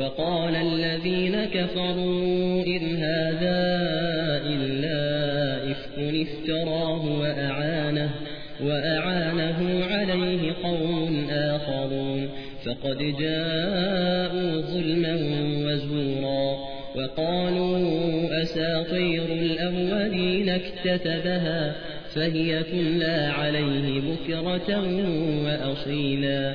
وقال الذين كفروا إن هذا إلا إفك افتراه وأعانه, وأعانه عليه قوم آخرون فقد جاءوا ظلما وزورا وقالوا أساطير الأولين اكتتبها فهي تملى عليه بكرة وأصيلا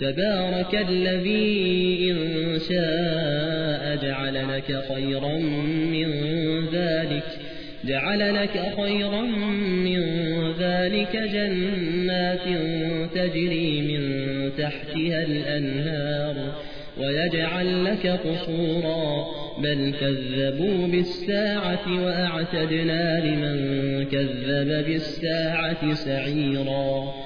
تبارك الذي إن شاء جعل لك خيرا من ذلك جعل لك خيرا من ذلك جنات تجري من تحتها الأنهار ويجعل لك قصورا. بل كذبوا بالساعة وأعتدنا لمن كذب بالساعة سعيرا.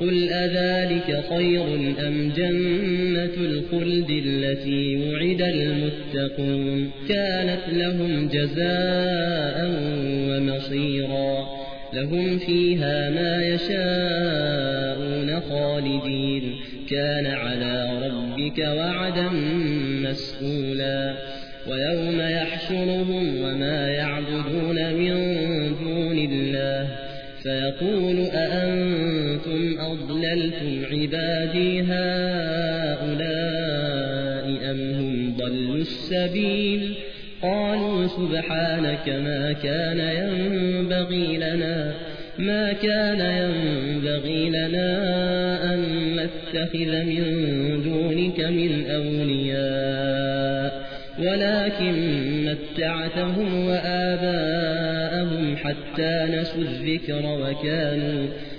قل أذلك خير أم جنة الخلد التي وعد المتقون كانت لهم جزاء ومصيرا لهم فيها ما يشاءون خالدين كان على ربك وعدا مسئولا ويوم يحشرهم وما يعبدون من دون الله فيقول أأنتم أضللتم عبادي هؤلاء أم هم ضلوا السبيل؟ قالوا سبحانك ما كان ينبغي لنا ما كان ينبغي لنا أن نتخذ من دونك من أولياء ولكن متعتهم وآباءهم حتى نسوا الذكر وكانوا,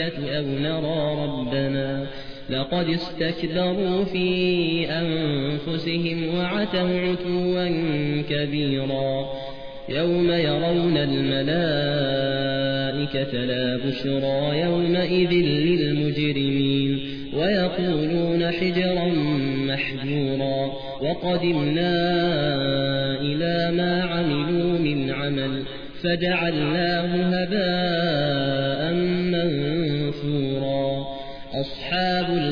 أو نرى ربنا لقد استكبروا في أنفسهم وعتوا عتوا كبيرا يوم يرون الملائكة لا بشرى يومئذ للمجرمين ويقولون حجرا محجورا وقدمنا إلى ما عملوا من عمل فجعلناه هباء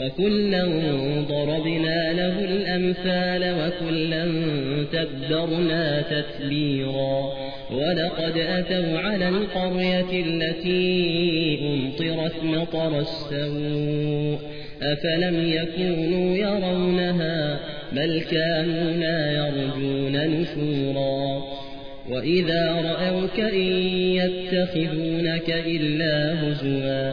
وكلا ضربنا له الأمثال وكلا تبدرنا تتبيرا ولقد أتوا على القرية التي أمطرت مطر السوء أفلم يكونوا يرونها بل كانوا لا يرجون نشورا وإذا رأوك إن يتخذونك إلا هزوا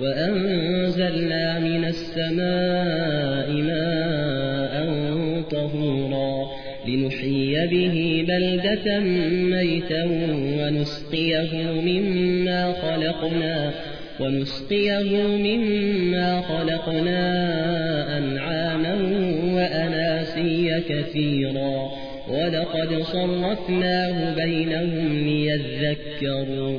وأنزلنا من السماء ماء طهورا لنحيي به بلدة ميتا ونسقيه مما خلقنا ونسقيه مما خلقنا أنعاما وأناسيا كثيرا ولقد صرفناه بينهم ليذكروا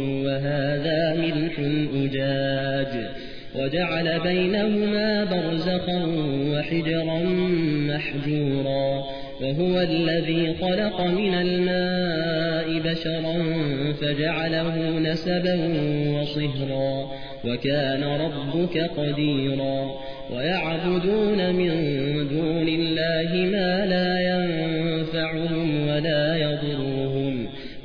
أجاج وجعل بينهما برزخا وحجرا محجورا وهو الذي خلق من الماء بشرا فجعله نسبا وصهرا وكان ربك قديرا ويعبدون من دون الله ما لا ينفعهم ولا يضرهم